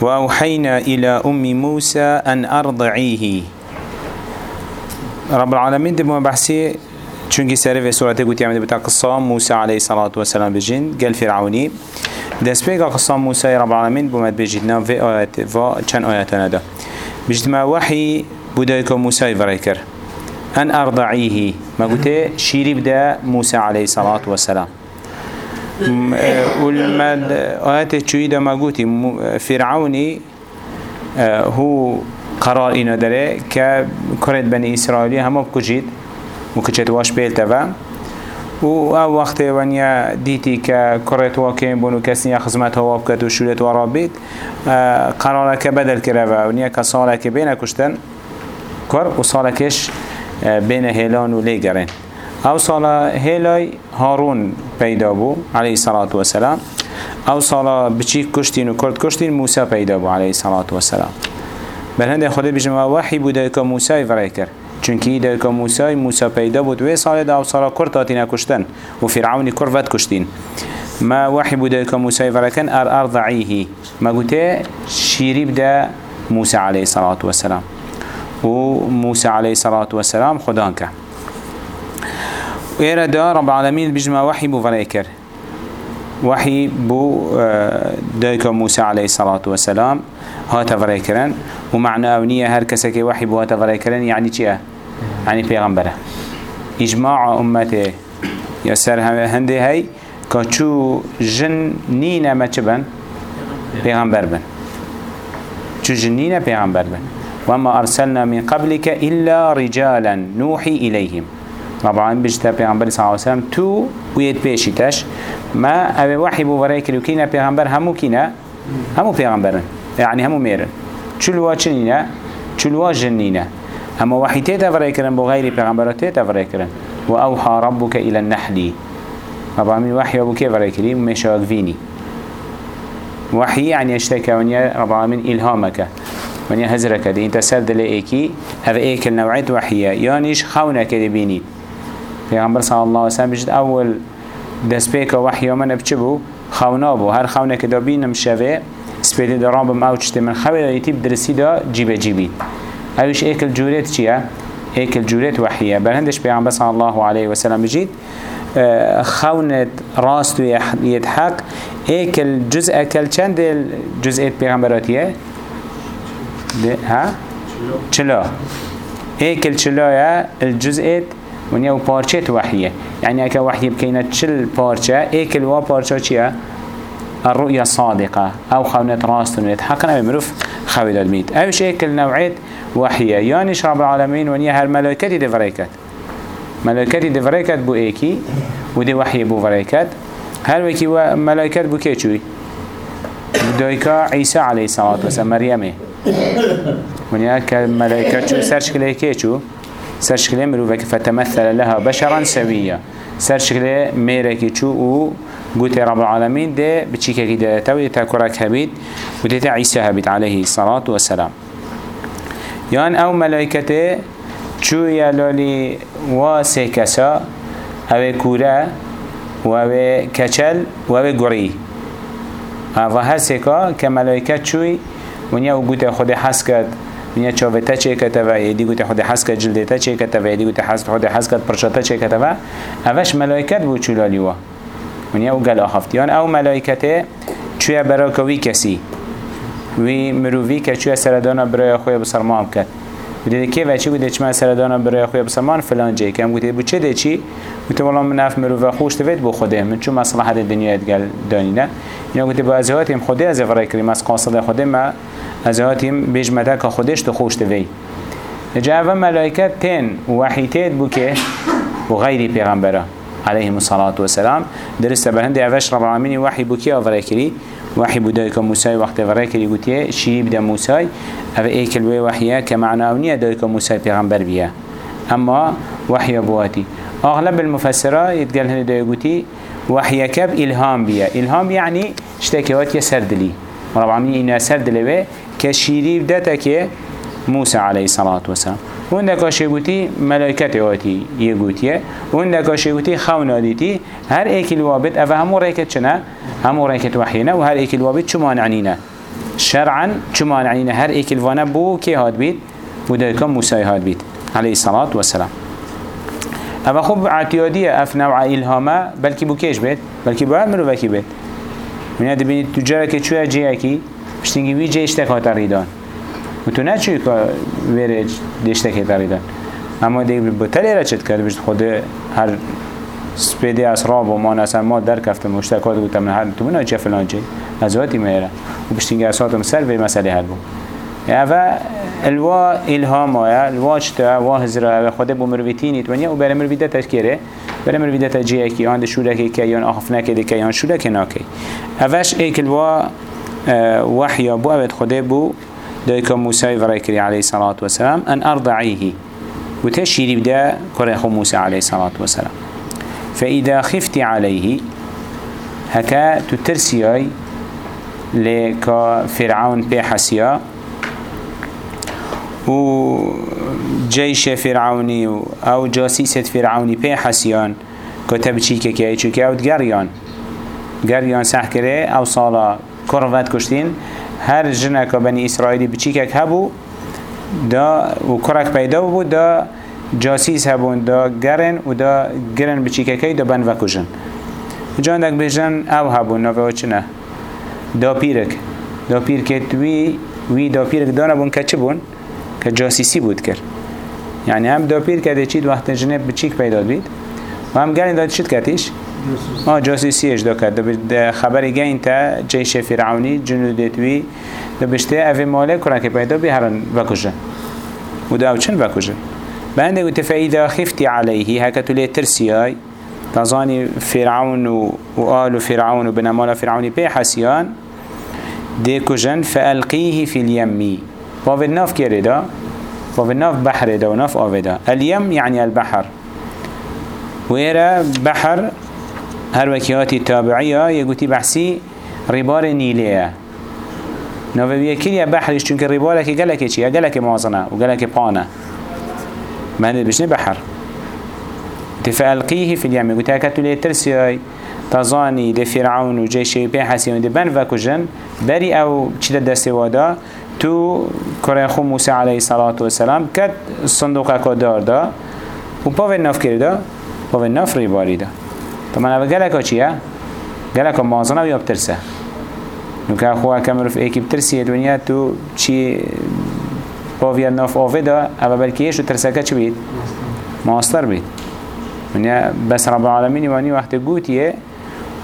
وأوحينا إلى أم موسى أن أرضعيه. رب العالمين دم بحثي چونكي سري في سورة قلت يعمل بتا قصة موسى عليه الصلاة والسلام بجين قال فرعوني دست بيقى قصة موسى رب العالمين بمد بجيتنا في آيات في چند آياتنا ده. بجد ما وحي بدايك موسى فريكر أن أرضعيه. ما قلت شيري بدا موسى عليه الصلاة والسلام. والمد آيات چويدا ما قلت فرعوني هو قرار اینا داره که کرد بنی اسرائیلی همه بکجید واش بیلتا و و أو وقت ونیا دیتی که کرد واکیم بونو کسی خدمت هوا بکد و شولت ورا بید قراره که بدل کرده و ونیا که ساله که بین کشتن کر و ساله کش بین هیلان و لیگرین أو ساله هیلای هارون پیدا بو علیه الصلاة والسلام. أو ساله بچی کشتین و کرد کشتین موسی پیدا بو علیه الصلاة والسلام. بل هنده خود بجم وحی بوده که موسی فرای کرد چونکی ایده که موسی موسی پیدا بود و سال و سال کرد تاتی نکشتن و فرعونی کرد کشتین ما وحی بوده که موسی فرای کن أر ارضعیه ما گوته شیری بده موسی علیه الصلاة والسلام. و موسی علیه الصلاة والسلام خدا که و ایره دا رب العالمین بجم وحی بو کرد وحي بو دايك موسى عليه الصلاة والسلام هاتا فريكرن. ومعنى أونية هر كسك وحي بو هاتا فريكرن يعني چيه؟ يعني پیغمبره. إجماع أمته يسر هنده هاي كچو جن نينا ما چبن پیغمبر بن. چو جن نينا پیغمبر بن. وما أرسلنا من قبلك إلا رجالا نوحي إليهم. طبعا بجتا پیغمبر صلى الله عليه وسلم تو ويد بيشيتش ما أبي وحي بو برای کلیو کینا پیغمبر همو کینا همو پیغمبرن يعني همو میرن چلوا چنینا چلوا جنینا اما وحي تيتا برای کرن بو غير پیغمبر تيتا برای کرن و اوحى ربك إلى النحل. طبعا من وحي أبو كيف برای کلی مشاق فيني. وحي يعني اشتكى ونيا رب العالمين إلهامك. ونيا هزرك دي. انت سرد لإيكي. هذا إيك النوعية وحية يانيش خونك دي بيني. پیغمبر صلى الله عليه وسلم بجد أول دست پیک وحی من بچه بو؟ خونا بو. هر خونه که دا بینم شوه سپیده دا رابم أو چشته من خواه دا یتیب درسی دا جیبه جیبی. اوش ایکل جورت چیه؟ ایکل جورت وحیه. برهندش پیغمبر صلی الله علیه وسلم بجید خونت راست و يدحق ایکل جزء اکل چند جزئیت پیغمبراتیه؟ ها؟ چلا ایکل چلایا الجزئیت ونیا و پارچه وحیه. يعني اكا وحي بكينا تشل بارشا ايكل وا بارشا چيا الرؤية صادقة. أو خونت راستن يتحقنا بمروف خوي الميت اوش ايكل نوعية وحية يعني رب العالمين ونيا هر ملائكة دفريكت ملائكة دفريكت بو ايكي ودي وحي بو فريكت هل وكي ملائكة بو كيشوي بدايكا عيسى عليه الصلاة والسلام مريم ونيا كملائكة شو سرشكلي كيشو سر شكله مروفك فتمثل لها بشرا سويا سر شكله ميركي چو و قلت رب العالمين ده بچيكا كده توي تاكرك هبيت وده عيسى هبيت عليه الصلاة والسلام يان أو ملائكته چو يلالي واسي كسا أو كورا و أو كچل و أو گري أو هر سيكا كملائكة چوي ونيا و قلت خود حس کرد دنیا چاوتا چه کتا و ایدی گوته خود حس کت جلدتا چه کتا و ایدی گوته خود حس کت پرشاتا چه کتا و اوش ملائکت بو چولالی و ونیا أو گل آخفتیان أو ملائکته چویا براکوی کسی وی مرووی که چویا سردانا برای خوی بسرمان کد بوده که و چی بوده چما سردانا برای خوی بسرمان فلان جه که هم بوده بو چه ده بوده والله من اف مروو خوش تفید بو خوده من چون مصلحت دنیا ادگل دانینه اینا بوده با ازهاتیم خوده از افرای کریم از قاصد خوده از هاتیم بیش مدک خودش تو خوش دوی جا و تین وحیتید بو که و غیری پیغمبره عليهم الصلاة والسلام. درست بهند اوش رب العالمين وحي بوكي أو كري وحي بودايك موسى وقت فريكري قوتيه شيب دا موسى أو ايكل وي وحيه كمعنى اونيه دايك موسى پیغمبر بيه اما وحي بواتي اغلب المفسره يتقال هنا دا قوتي وحي كب الهام بيه الهام يعني اشتكيوات يسردلي رب العالمين إنه سردلي كشيري بدأت كي موسى عليه الصلاة والسلام. وندك اشيغوتي ملائكته واتي يغوتيه وندك اشيغوتي خونه ديتي هر ايك الوابد افا همو ريكت شنا همو ريكت وحينا وهر ايك الوابد شو مانعنينا شرعا چما يعني هر ايك الوانا بو كي هاد بيت بو دايكم موسى هاد بيت عليه الصلاة والسلام. اما خوب اعتيادية اف نوع الهامه بلكي بو كيش بيت بلكي بو امرو بكي بيت من هذا بيني تجارة كتشوية جيكي بشتنجي وي جيشتك هاتا ريدان و تو نچوی که ویره دیشته که داریدن اما دیگه بطلی را چد کرد بشت خود هر سپیدی اسراب و ما نسان ما در کفتم مشتکات گوتم نه هر تو بنا چه فلان چه از واتی میره و بشتینگه اساتم سر به مسئله هر بو اوه الوا الهام آیا الوا چتا وا هزرا اوه خود بو مرویتینی تو و برای مرویده تشکره برای مرویده تجیه کی آن شوره که یان آخف نکده که یان شوره که ناکی اوش ایک الوا وحیا بو اوه خود بو دايكا موسى فريكري عليه الصلاة والسلام أن أرضعيه. وتشيري بدا كريخو موسى عليه الصلاة والسلام. فإذا خفت عليه هكا تترسيي لكا فرعون بحسيا و جيش فرعوني أو جاسيسة فرعوني بحسيان كتب چيكا كي چوكي أو تقريان قريان سحكري أو صالة كرفات كشتين هر جنك بني إسرائيلي بچيكك هبو دا و کرک پیدا بود دا جاسیس هبون دا گرن و دا گرن بچیککی دا بن وکوشن جان دک بجن او هبون نوه چنه؟ دا پیرک. دا پیر که وی وی دا پیرک دانه بون که چه بون؟ که جاسیسی بود کرد. یعنی هم دا پیر که چید وقت جنب بچیک پیدا بید و هم گرن دا چید کتیش؟ آه جاسوسیش دا کرد دا خبری گین تا جیش فرعونی جنودت وی. دا بشته اوه ماله کرن که پیدا بی هران وکوشن و دا أو چن وکوشن بانده قلت فإذا خفت عليه هكا تولي ترسياي تظاني فرعون وآل فرعون وبنمال فرعون بي حسيان دي كجن فألقيه في اليم وفي الناف كيري دا؟ وفي الناف بحر دا وناف آفي دا. اليم يعني البحر. ويرا بحر هر وكياتي التابعية يقولي بحسي ربار نيلية نوفي كيريا بحرش؟ چونك ربارك قالك چي قالك موازنة وقالك بانة مهند بشني بحر تفألقيه في اليم قلت هكتو لي ترسي تظاني دي فرعون وجيشي بين حسين دي بن فاكوجن بري أو چي دستي وادا؟ تو كره موسى عليه الصلاة والسلام كت الصندوق كدار دا. و باوه ناف کرده؟ باوه ناف ریباری دا. طبعا اوه گلکا چیه؟ گلکا مازنه و یا بترسه. نوکه خواه کمروف ایکی بترسیه دنیا تو چی باوی ناف آوه دا اوه بلکه یشو ترسکه چی بید؟ ماستر بید ونیا بس رب العالمین وانی وقت گوتیه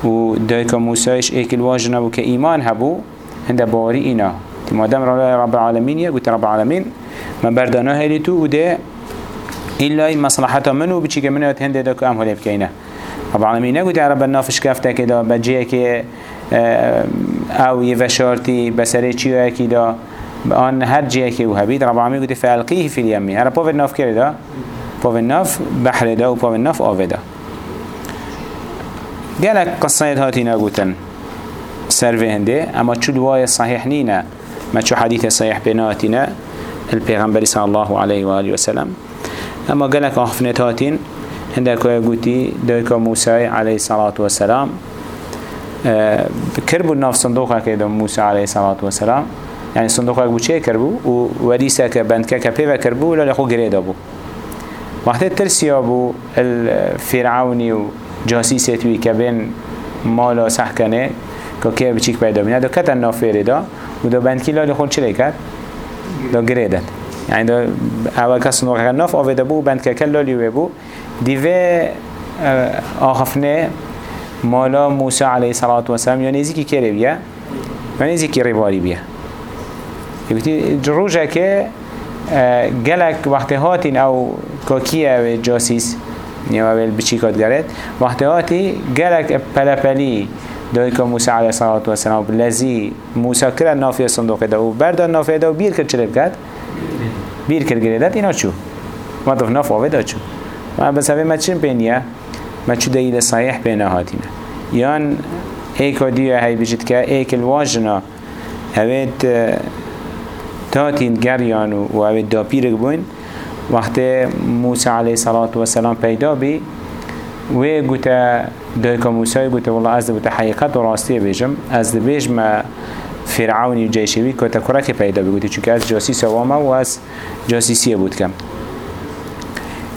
و دایکا موسیش ایک الواجنة و که ایمان هبو هنده باری اینا تی مادم رب العالمین یه گوتی رب العالمین من بردانه هلی تو و ده إلا مصلحته منه که منه هنده دا که ام هلی رب العالمین. نگوتی عرب النافش کفته که دا بجیه که أو يفشارتي بسري چيو اكي دا آن هر جيه که أو هبید. رب العالمين قلت فالقيه في اليمي هر پاو الناف دا؟ پاو الناف بحر دا و پاو الناف آوه دا. گلک قصاید هاتی نگوتن. سروه هنده اما چو دواي صحيح نينا ما چو حديث صحيح بناتنا البيغمبر صلى الله عليه وآله وسلم اما گلک آخفنت هاتين که گوتی دایکا موسی علیه الصلاة والسلام كربو ناف صندوقه كده موسى عليه الصلاة والسلام. يعني صندوقه بو چه كربو؟ و وريسه كبندكه كبيوه كربو ولا لخو گريده بو وقت ترسيا بو الفرعوني و جاسيسيتوي كبين مالا سحكنه که بچیک پیدا بینه دو کتن نافیره دا و دو بند کلا لخون چه کرد؟ دو گریدت یعنی دو اول کس نوع ناف آویده بو بند که کلا لیوه بو. دیوه آخفنه مالا موسى عليه الصلاة والسلام يعني زيكي كيري بيا يعني زيكي ريباري بيا يقولي جروجة كي گلک وقت هاتین أو کاکیه جاسیس نیو اول بچیکات گرد وقت هاتی گلک پلپلی دایی که موسی علیه الصلاة والسلام لذی موسی کرد نافی صندوق دا و بردان نافی دا و بیر کرد چلی بکد؟ بیر کرد گریدت اینا چو؟ ما دف ناف آوه دا چو؟ بس اوه ما چین پینیه؟ ما چو دلیل صحیح بینه هاتینه یان ایکا دیو هی بجید که ایک الواجنا اوید تاتین گریان و اوید دا پیرک بوین وقت موسی علیه الصلاة والسلام پیدا بی و گوتا دایکا موسی گوتا والله از بوتا حقیقت و راستی بیجم. از بیجم فرعوني وجيشوي كوتا كراكي پیدا بگوتي چونك از جاسيس واما و از جاسيسية بود كم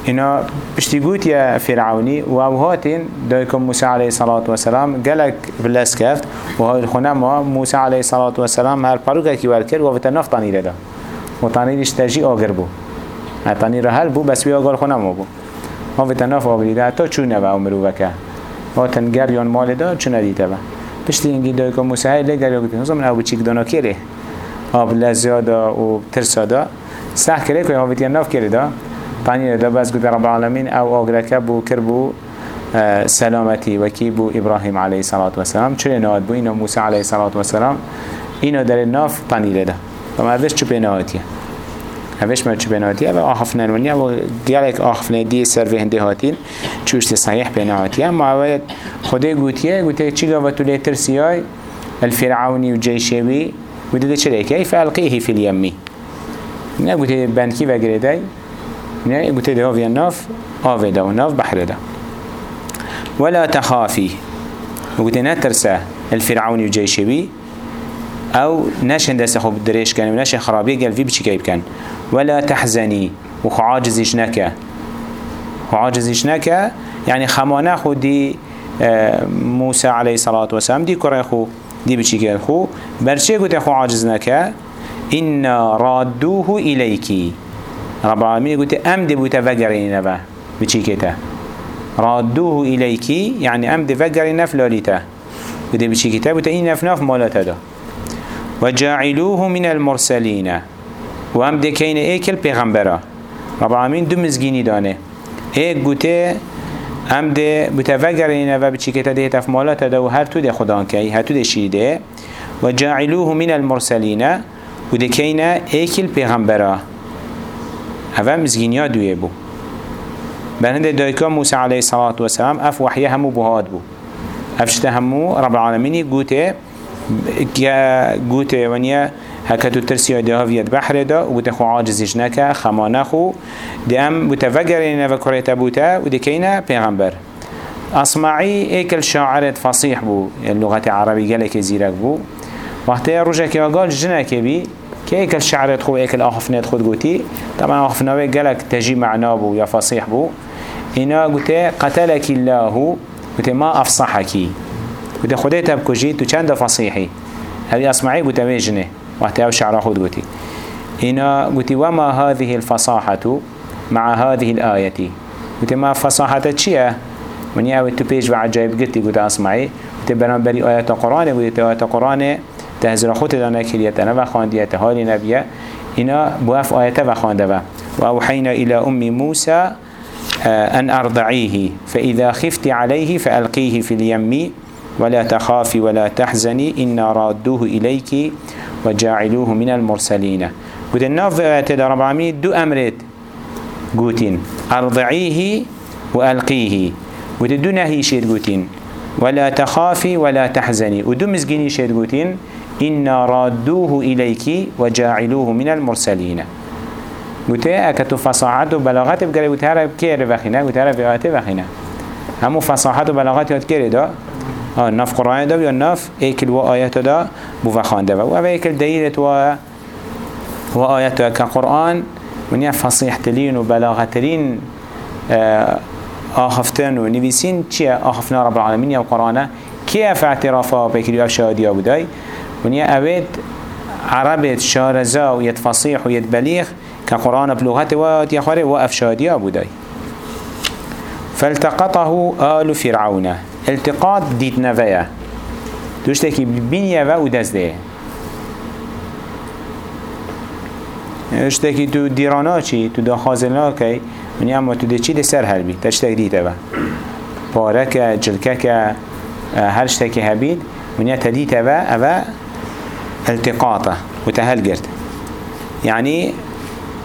اینا پشتی گوت یا فرعونی و أو هاتین دایکم موسی علیه صلاة و سلام گلک بلس کفت و های خونه ما موسی علیه صلاة و سلام هر پروگه کی ورکر و ویتا نفت تانیره دا و تانیرش تجی آگر بو. هر تانیره هل بو بس وی آگر خونه ما بو. ما نفت آگریده حتی چونه و امرو وکه. هاتن گریان مال دا چونه دیده با پشتی اینگی دایکم موسی های لگر یا گوتین من أو بچیک دانا کره آب لزیادا و ترسادا. سح کره که ویتا نفت کرده پنیر دا بس گوت رب العالمین أو آگرکه بو کر بو آه، سلامتی وکی بو ابراهیم علیه صلاة و سلام چلی نهاد بو اینا موسی علیه صلاة و سلام اینا در ناف پنیر دا و اوش چو بینهاتیه اوش ما چو بینهاتیه و آخف ننونیه و گلک آخف ندی سر به هنده هاتین چوشت صحیح بینهاتیه اما اوید خوده گوتیه گوتیه چی گاوه تو لیتر سیای الفرعونی و جیشوی گوتیه چلی که فالقیه فی الیمی نه گوتیه بندکی و گریده نه قلت ده في الناف آوه ده وناف بحر ده ولا تخافي. قلت نترسى الفرعوني وجيشوي أو نشن دست خوب دريش كان ونشن خرابي قال في بچي كيب كان. ولا تحزني. وخعاجزيش نكا خعاجزيش نكا يعني خمانة خودي آه، موسى عليه الصلاة والسلام دي كره خو دي بچي كيب خو. برشي قلت خو عاجز نكا إنا رادوه إليكي. رب العالمين قلت أم دي بوتا فقرين نبا بچي كتا ردوه إليكي يعني أم دي فقرين نفلاليتا قلت بچي كتا بوتا إن نفناف مالتا دا. وجاعلوه من المرسلين. وأم دي كين إيكل پیغمبرا. رب العالمين دو مزگيني دانه. إيك قلت ام ده بتفجرين و بچی کتا ده تف مالات ده و هر تو ده خدان کی هر تو ده شیده و جاعلوه من المرسلین و ده کینا ایکل پیغمبره هوا مزگینیا دویه بو. بنده دایکا موسی علیه الصلاة والسلام اف وحیه همو بهاد بو. افشته همو رب العالمینی گوته گوته ونیا هکتو ترسی ده هاویت بحر دا و گوته خو عاجزش نکه خمانه خو. ده ام بتفجرین و کریت بوته و ده کینه پیغمبر. اصمعی ایکل شاعرت فصیح بو اللغت عربی گلک زیرک بو. وقتی روژه که آگال جنکه بی که ایک الشعرات خو ایک الاخفنات خود گوتی طبعا اخفناوی گلک تجی معنا بو یا فصیح بو. اینا گوته قتلك الله گوته ما افصحکی گوته خودی تب کجی تو چند فصیحی هذه اسمعی گوته ویجنه وقتی أو شعر خود گوتی اینا گوتی وما هذه الفصاحة مع هذه الآية؟ گوته ما فصاحة چیه منی أو تو پیش و عجایب گتی گوته اسمعی گوته برانبری آیات قرآن گوته آیات قرآن تهزر خود دانا كريت أنا وخانديت هالي نبيه إنا بوف آيات وخانده وأوحينا إلى أم موسى آه، أن أرضعيه فإذا خفت عليه فألقيه في اليم ولا تخافي ولا تحزني إنا رادوه إليك وجاعلوه من المرسلين قد الناف آيات رب العالمين دو أمرت قوتين أرضعيه وألقيه قد دو نهي قوتين ولا تخافي ولا تحزني ودو مزجيني شير قوتين إنا رادوه إليك وجاعلوه من المرسلين قلت أكتو فصاحت و بلاغت بگره قلت هره كير وخينا قلت هره فيغات وخينا همو فصاحت و بلاغت ياد كير دا آه نف قرآن دا یا نف ایکل و آیت دا بو وخانده و أو ایکل دلیلت و و آیت دا كقرآن من يا تلين و بلاغت تلين آخفتن و نویسین آخفنا رب العالمين یا قرآنه كيف اعترافا بكريو افشاديا بداي ونیا اوید عربت شارزا و ید فصیح و ید بلیغ که قرآن بلغت و تیخواره و افشادی بودای. فالتقطه آل فرعون. التقاط دید نویه. دوشتکی بینیه و دزده. اشتکی تو دیرانا چی؟ تو دا خازلنا کی منی اما تو ده چی ده سر هل بید تشتک دیده با پارک جلکک هر شتکی هبید منی تدیته و اوه التقاطه وتهلجرت يعني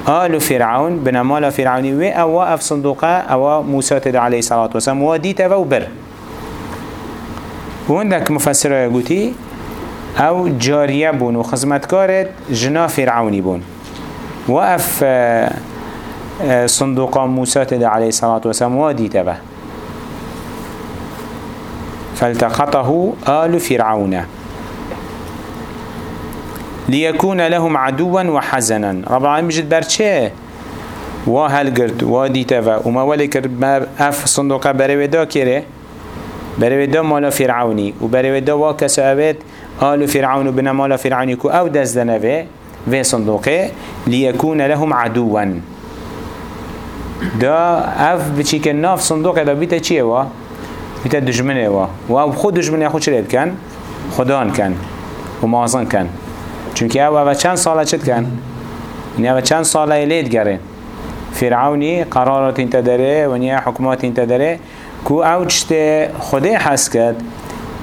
آل فرعون بنمال فرعوني و أو اف صندوقه أو موسى تدى عليه الصلاة والسلام. وديت أو بر وعندك مفسره يقولي أو جارية بون وخزمتكارت جنا فرعوني بون. وقف آه، آه، صندوق موسى تدى عليه الصلاة والسلام. وديت به فالتقطه آل فرعون. ليكون لهم عدوا وحزنا. رب العالمين بجد برچه وهل قرد وديتا وما ولي كرد ما أف صندوقه بريودا كيره بريودا مالا فرعوني. وبريودا واكسا اوید آل فرعون بنا مالا فرعوني. كو أو دست دنوه في صندوقه ليكون لهم عدوا. دا أف بچی که ناف صندوق دا بیتا چیه وا؟ بیتا دجمنه و أو خود دجمنه خود چرید کن؟ خدان کن و مازن کن چونکه أو أو چند ساله چد کن؟ یعنی أو چند ساله لید گره فرعونی قرارات انت داره و نیا حکمات انت داره کو أو چشت خوده حس کرد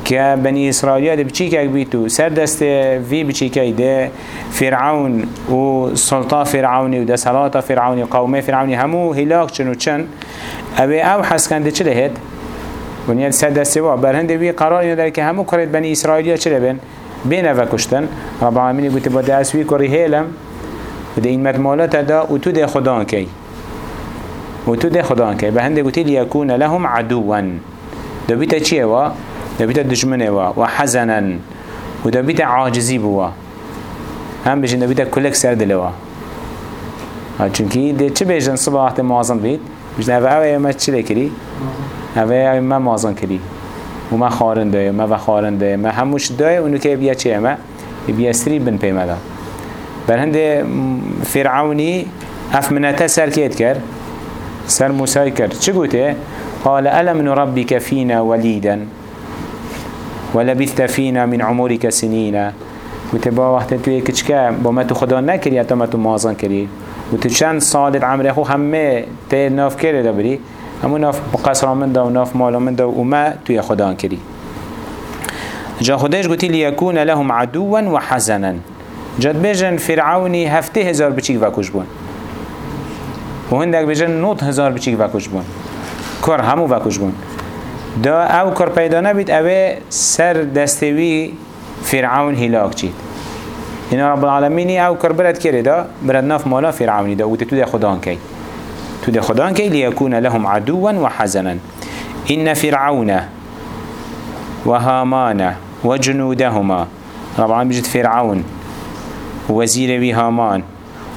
که بنی اسرائیل ده بچی که بیتو سر دست وی بچی که ده فرعون و سلطان فرعونی و ده سلاطه فرعونی و قومه فرعونی همو هلاک چن و چن اوه أو حس کنده چه لهد؟ ونیا سر دست و برهنده وی قرار اینو داره که همو کرد بنی اسرائیل چه بین؟ أو کشتن رب العالمین گوته با دست وی کری هیلم و ده این مدمالات دا و تو ده خدان کی و تو ده خدان کی به هنده لیکون لهم عدوا. ده بیتا چیه وا؟ ده بيتا دجمنه وا وحزنا وده بيتا عاجزي بوا. هم بيجن ده بيتا كلك سرد لوا چونكي ده چه بيجن صبح وقت موازن بيت بيجن اوه اوه ما چه لكري اوه اوه ما موازن كري وما خارن ده ما و خارن ده ما هموش ده اونو که بیا چه ما بیا سری بن پیما ده بل هنده فرعوني اف منته سر كيت كر سر موسى كر چه قوته قال ألم نربك فينا وليدا ولبثت فينا من عمرك سنين وتبا وقت توی کچکه با ما تو خدا نکری یا ما تو مازن کری. و تو چند سالت عمر خو همه ته ناف کرده بری همو ناف قصر من دا و ناف مال من دا و ما توی خدا کری جا خدایش گوتی لیکون لهم عدوا و حزنا جد بجن فرعونی هفته هزار بچیک وکش بون و هندک بجن نوت هزار بچیک وکش بون کار همو وکش بون دا أو کار پیدا نبید اوه سر دستوی فرعون هلاک چید اینا رب العالمینی أو کار برد کرده دا برد ناف مالا فرعونی دا و تو ده خدان کی تو ده خدان کی لیکون لهم عدوا و حزنا این فرعون و هامان و جنودهما رب العالمین بجد فرعون وزیر وی هامان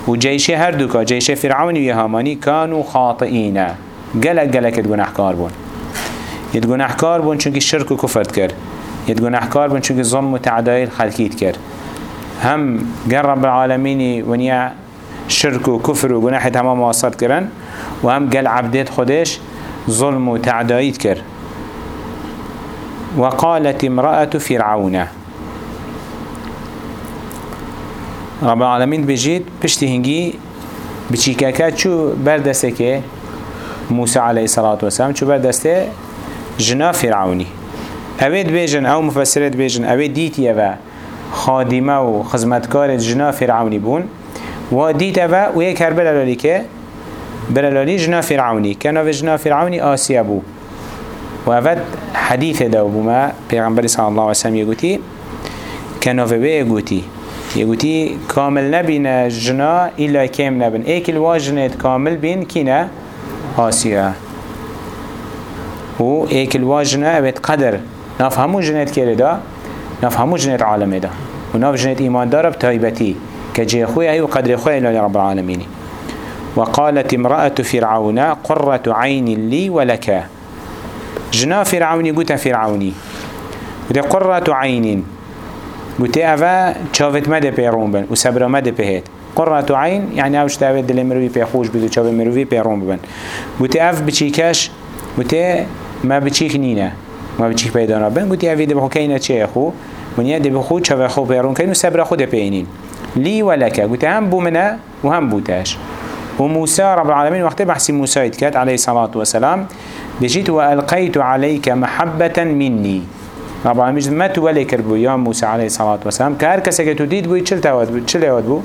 و جيش هردوكا جيش فرعون وی هامانی كانوا خاطئين. قلق قلق گناهکار بون. گناهکار بون چونکه شرک و کفرت کرد يد گناهکار بون چونکه ظلم و تعدایل خلقیت کرد هم قال رب العالمين ونيا شرك وكفر وجناح تمام واصل كرن وهم قال عبدت خدش ظلم وتعدايت كر وقالت امرأة فرعون. رب العالمين بجيت بشتي هنجي بچيكاكات شو بردسته موسى عليه الصلاة والسلام شو بردسته جنا فرعوني اوید بیجن أو مفسرت بیجن اوید دیتی أو خادمه و خزمتکار جنا فرعونی بون. و دیت أو و یک هر بلالی که بلالی جنا فرعونی نو جنا فرعونی بو و اوید حدیث دو بوما پیغمبر صلی الله علیه وسلم یگوتی نو به یگوتی يقولي كامل نبين جنا إلا كام نبين ايك الواجنت كامل بين كنا آسيا و ایک الواجنه اوید قدر ناف همو جنت کرده دا ناف همو جنت عالمه دا و ناف جنت ایمان داره بتایبتی که جه خوی ای و قدر خوی الهی رب العالمینی وقالت امرأة فرعون قرة عين لي ولك. جنا فرعوني قلت فرعوني. قلت قرة عين. قلت أفا شافت مدى بيرون بن مدى بهيت. قرة عين يعني أوش تاويد دل مروي بيخوش بدو شاف مروي بيرون بن. قلت أف بچيكاش قلت ما بچیک نینه ما بچیک پیدا نبن گوتی اوی ده بخو کینه چه خو ونیا ده بخو چه خو پیرون کین و صبر خود پینین لی ولکه گوتی هم بو منه و هم بوتش و موسى رب العالمين وقت بحثي موسى يتكات عليه الصلاة والسلام. بجيت وألقيت عليك محبة مني. رب العالمين ما تولي كربو. يا موسى عليه الصلاة والسلام. كهر كسك تديد بو يتشل تاود بو؟ يتشل يود بو؟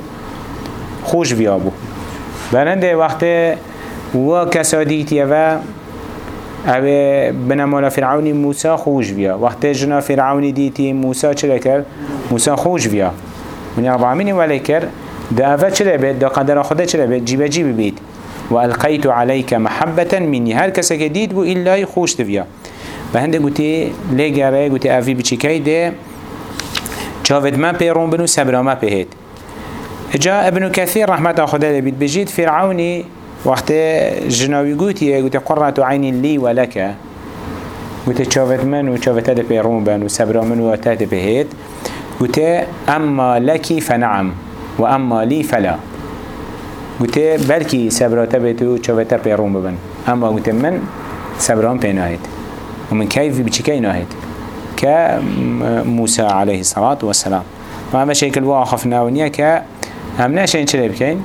خوش بيا بو. وقت وكساديت يوا اوه بنمالا فرعونی موسى خوش بیا وقت جنا فرعونی دیتی موسى چرا کرد موسى خوش بیا من رب العالمین ولی کرد ده اوه چرا بید ده قدر خدا چرا بید جیب جیب بید وألقيت عليك محبة مني. هر کسی که دید بو ایلای خوش بیا و هنده گوتی لگره گوتی اوی بچی که ده. چاوت ما پیرون بنو؟ سبرا ما پیهید جا ابن كثير رحمة خدا لبيت بجيت فرعوني وقت جناوي قوتي قلت قرة عين لي ولك قلت شافت من وشافت هذا بيرون بن وسبرا من وتهد بهيت قلت أما لك فنعم وأما لي فلا. قلت بلكي سبرا تبت وشافت بيرون بن أما قلت من سبران بيناهد ومن كيف بشكي ناهد كموسى عليه الصلاة والسلام. فهذا شكل واخفنا ونيا ك هم نشين چلي بكين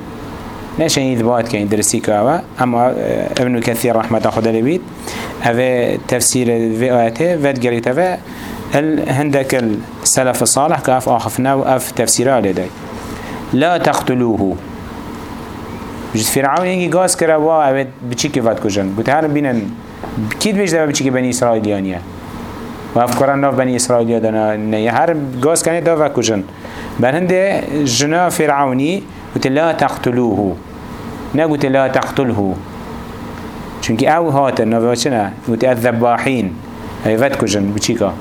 نشين إثبات كين درسي كاوا أما ابن كثير رحمة خدا لبيت هذا تفسير في آياته فد قريت هذا هندك السلف الصالح كاف آخفنا وأف تفسيره لدي لا تقتلوه. جد فرعون ينجي قاس كرا وا أبد بچي كفات كجن بتهار بينن كيد بيش دابا بچي بني إسرائيليانيا وأف قرآن ناف بني إسرائيليا دانا نيا. هر قاس كاني دافا كجن بل هنده جنا فرعوني قلت لا تقتلوه. نا قلت لا تقتله چونك أو هات نوفا چنا قلت الذباحين هاي فات كجن بچيكا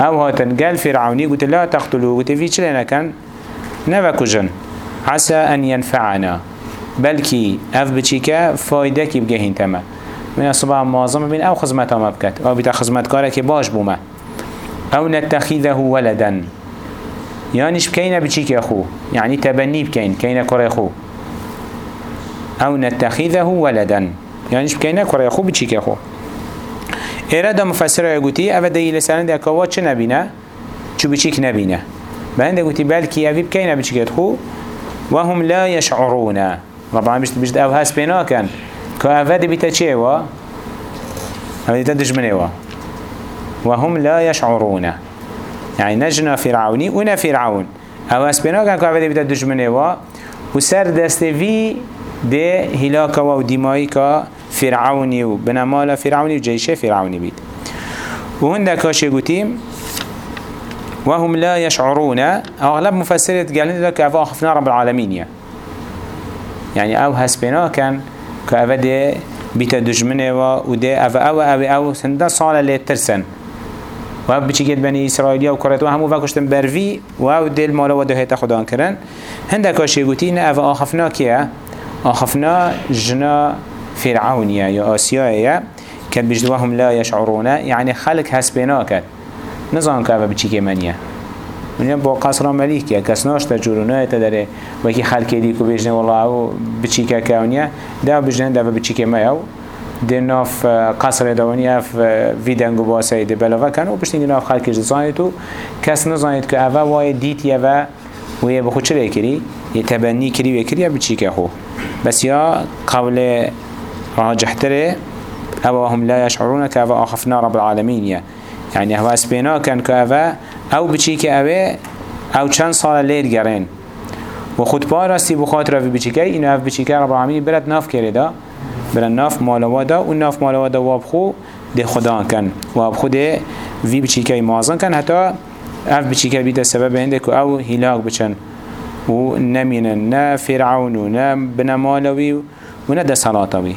أو هات قال فرعوني قلت لا تقتلوه قلت في چلنا كان؟ نفا كجن. عسى أن ينفعنا. بلكي أف بچيكا فايدة كي بجهين تما من الصباح معظم بين أو خزمتها ما بكت. أو بتا خزمتكارك باش بوما أو نتخذه ولدا. يانش بكينا بچيك أخو يعني تبني بكين كينا كري أخو أو نتخذه ولدا. يانش بكينا كري أخو بچيك أخو إرادة مفسرة يقولي أبدا يلسان دي أكوات چه نبينا چو بچيك نبينا بلند يقولي بلكي أبي بكينا بچيك أخو وهم لا يشعرون طبعا بيشت بيشت أو هاس بينا كان كأفاد بيتا چه وا أفاد دجمنه وا وهم لا يشعرون يعني نجنا فرعوني ونا فرعون. أو اسبنا كان كعبده بيتا دجمنه وا وسر دست في ده هلاك و ديماي فرعوني وبنمال فرعوني وجيش فرعوني بيت وهندك هاشي قتيم وهم لا يشعرون اغلب مفسرت قالين لك افا خفنا رب العالمين يعني أو هسبنا كان كعبده بيتا دجمنه وا وده افا أو أو أو سنده صالة لترسن و هم بچیکت بنی اسرائیلیا و کرد و همو وکشتن بروی و دل مالا و دهیت خدا کرن. آشی گوتی نه أو آخفنا کیه؟ آخفنا جنا فرعونیه یا آسیایه که بجدوهم لا يشعرونه يعني خلق هسبنا كد نظام أو بچیک منیه من با قصر ملیک یا کس ناشتا جورونه تداره و کی خلق دی کو بجنه والله أو بچیک کونیه دا بجنه دا بچیک میاو ده ناف قصر دوانی آف ویدنگو باسه ده بلاوه کن و پشتینگی ناف خلقش زانید و کس نزانید که اوه وای دیت یه و و یه بخود چرا کری؟ یه تبنی کری و کری یا بچی که خو. بس یا قول راجحتره اوه هم لا يشعرون اوه آخفنا رب العالمين يعني هو اسبينا كان كأفا أو بچي كأوه أو چند سال لير گرين و خود پارستی بخاطر في بچي كي اینو آف بچي که رب العالمين برد ناف کرده برن ناف مالوادا و ناف مالوادا وابخو ده خدا کن. وابخو ده وی بچیکای مازن کن. حتی آف بچیکای بیده سبب هنده که أو هلاک بچن. و نمینن نه فرعون و نه بنمالوی و نه ده صلاتوی